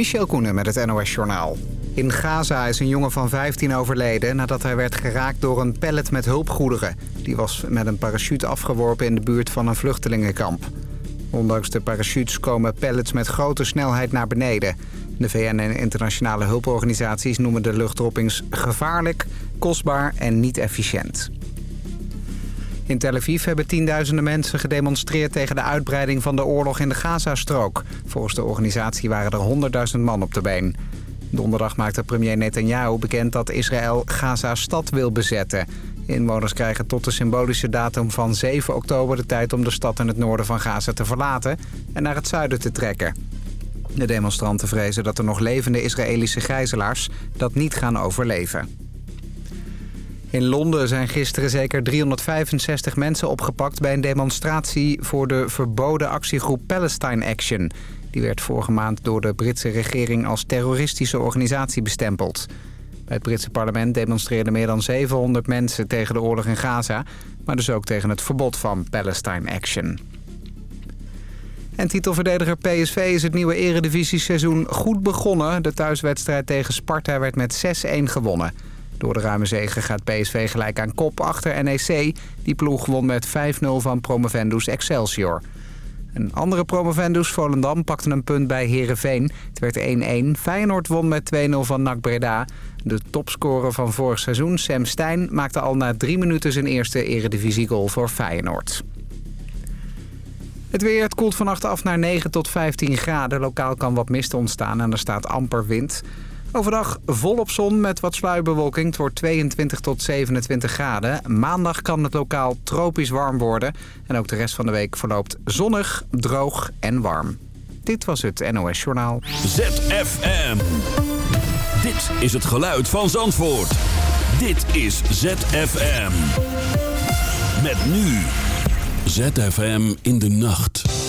Michel Koenen met het NOS-journaal. In Gaza is een jongen van 15 overleden nadat hij werd geraakt door een pallet met hulpgoederen. Die was met een parachute afgeworpen in de buurt van een vluchtelingenkamp. Ondanks de parachutes komen pallets met grote snelheid naar beneden. De VN en internationale hulporganisaties noemen de luchtdroppings gevaarlijk, kostbaar en niet efficiënt. In Tel Aviv hebben tienduizenden mensen gedemonstreerd tegen de uitbreiding van de oorlog in de Gazastrook. Volgens de organisatie waren er honderdduizend man op de been. Donderdag maakte premier Netanyahu bekend dat Israël Gaza-stad wil bezetten. Inwoners krijgen tot de symbolische datum van 7 oktober de tijd om de stad in het noorden van Gaza te verlaten en naar het zuiden te trekken. De demonstranten vrezen dat er nog levende Israëlische gijzelaars dat niet gaan overleven. In Londen zijn gisteren zeker 365 mensen opgepakt... bij een demonstratie voor de verboden actiegroep Palestine Action. Die werd vorige maand door de Britse regering als terroristische organisatie bestempeld. Bij het Britse parlement demonstreerden meer dan 700 mensen tegen de oorlog in Gaza... maar dus ook tegen het verbod van Palestine Action. En titelverdediger PSV is het nieuwe eredivisie-seizoen goed begonnen. De thuiswedstrijd tegen Sparta werd met 6-1 gewonnen... Door de ruime zegen gaat PSV gelijk aan kop achter NEC. Die ploeg won met 5-0 van promovendus Excelsior. Een andere promovendus, Volendam, pakte een punt bij Herenveen. Het werd 1-1. Feyenoord won met 2-0 van NAC Breda. De topscorer van vorig seizoen, Sam Stein, maakte al na drie minuten zijn eerste eredivisiegoal voor Feyenoord. Het weer, het koelt vannacht af naar 9 tot 15 graden. Lokaal kan wat mist ontstaan en er staat amper wind. Overdag volop zon met wat sluierbewolking. Het wordt 22 tot 27 graden. Maandag kan het lokaal tropisch warm worden. En ook de rest van de week verloopt zonnig, droog en warm. Dit was het NOS Journaal. ZFM. Dit is het geluid van Zandvoort. Dit is ZFM. Met nu. ZFM in de nacht.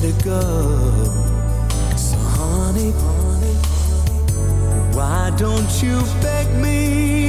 to go. So, honey, why don't you beg me?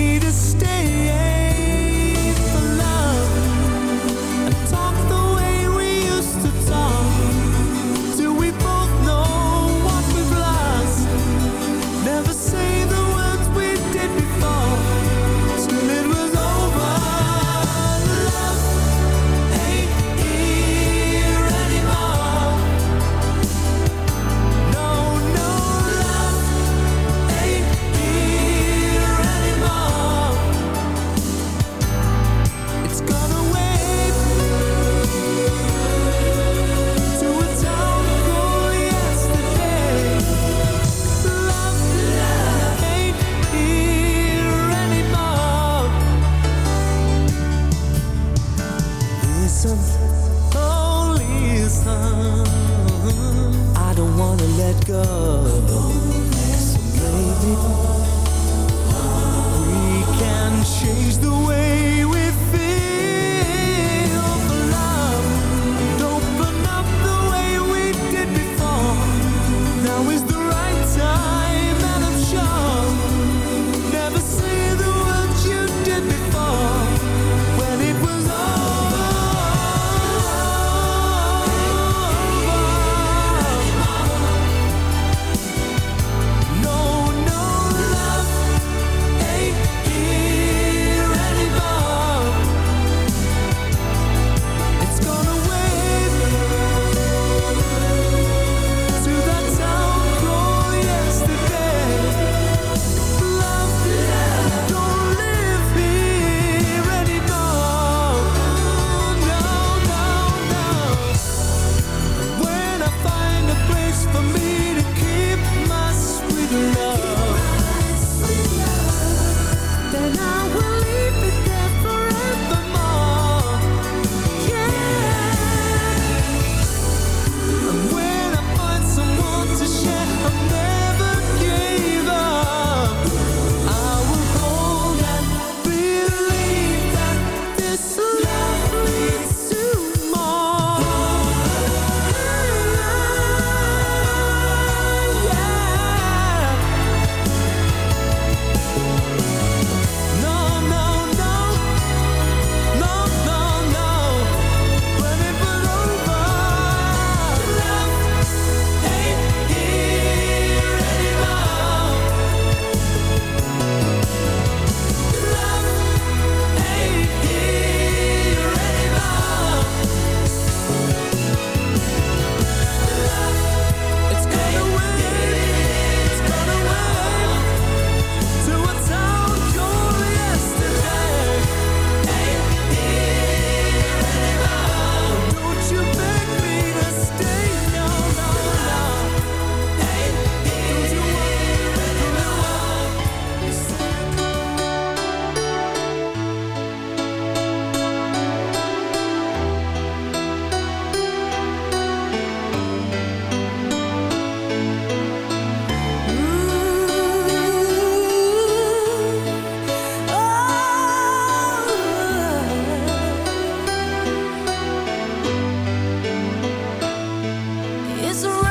Is right.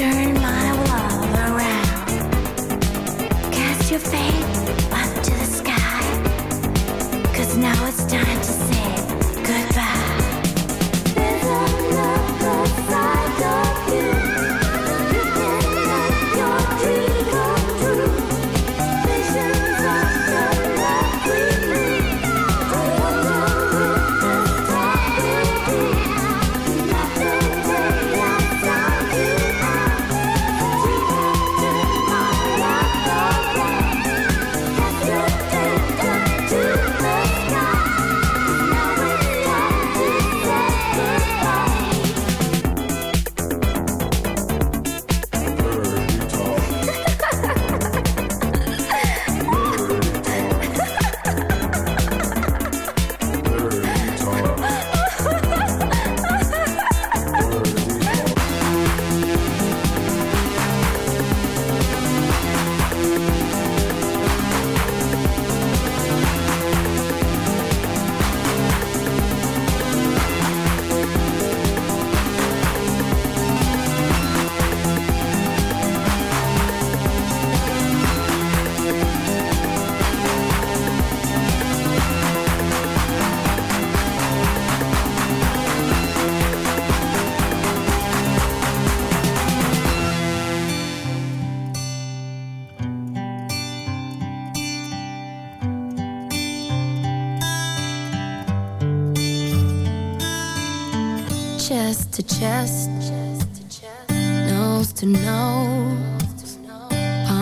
turn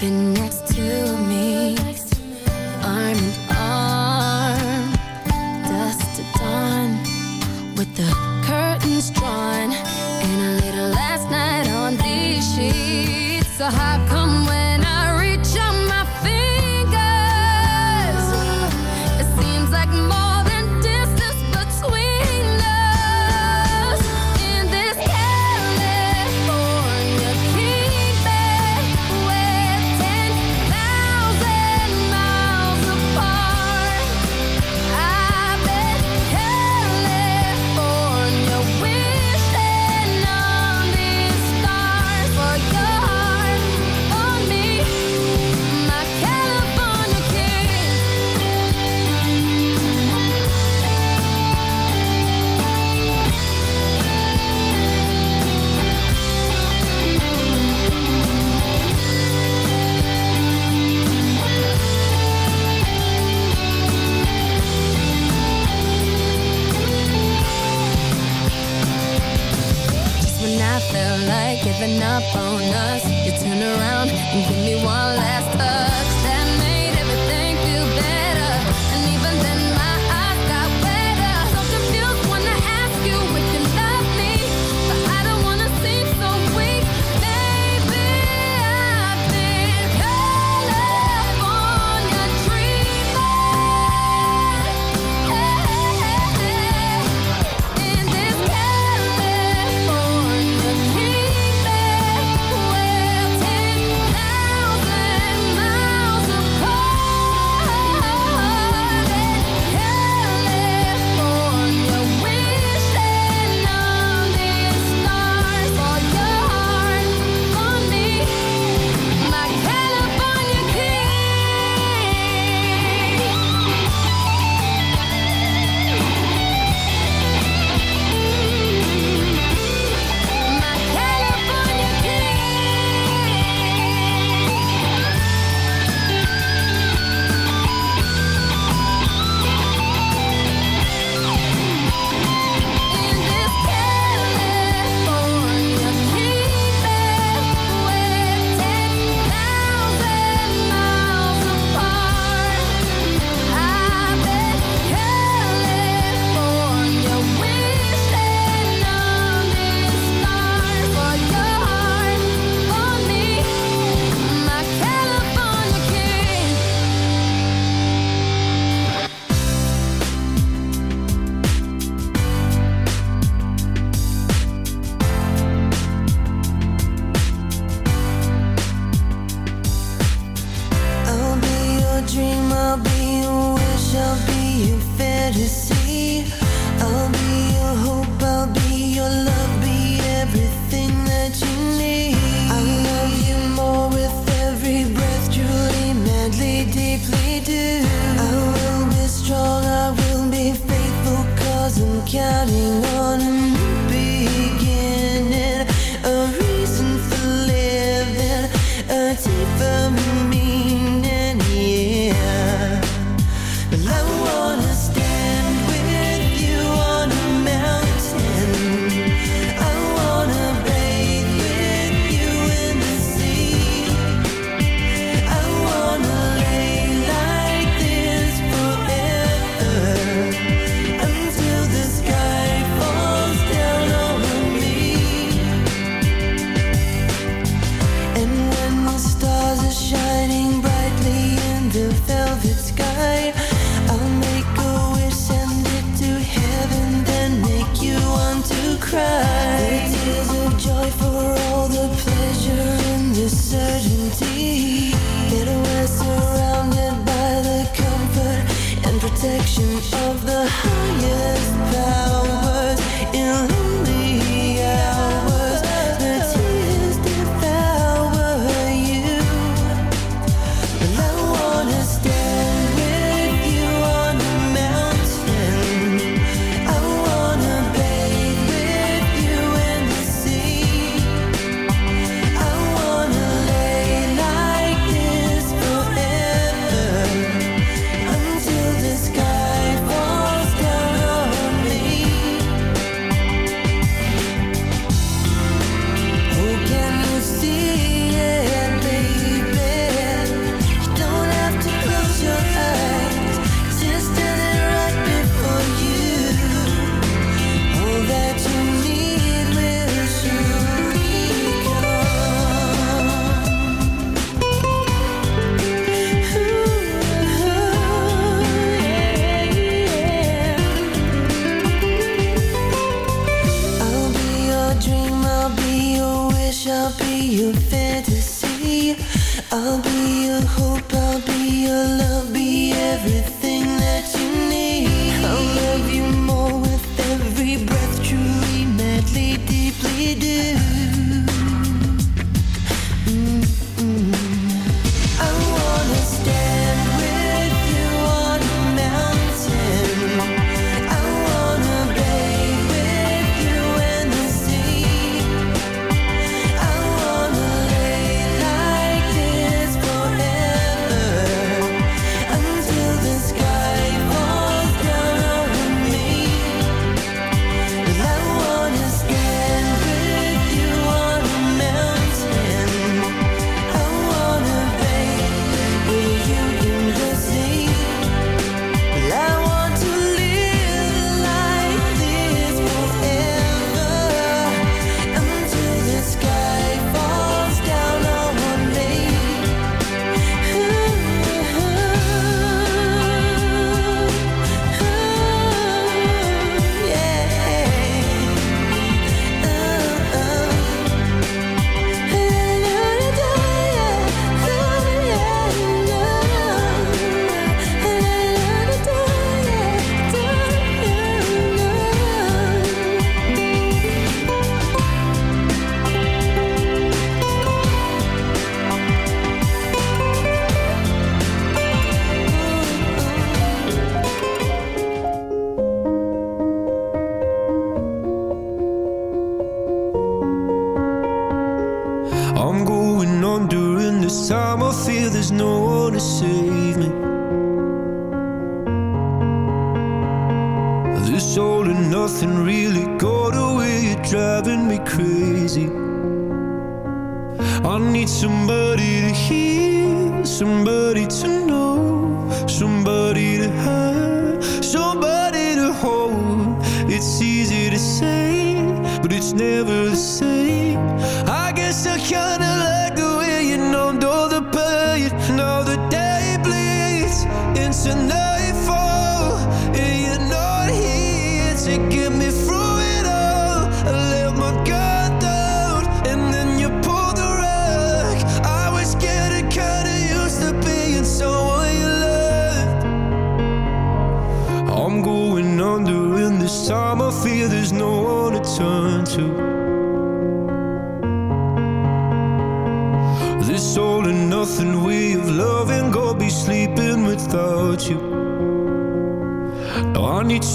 been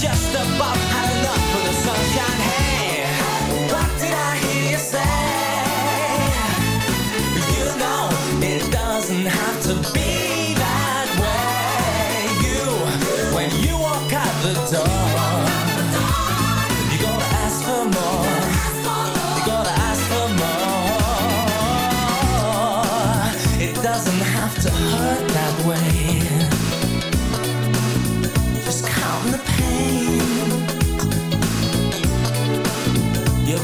just about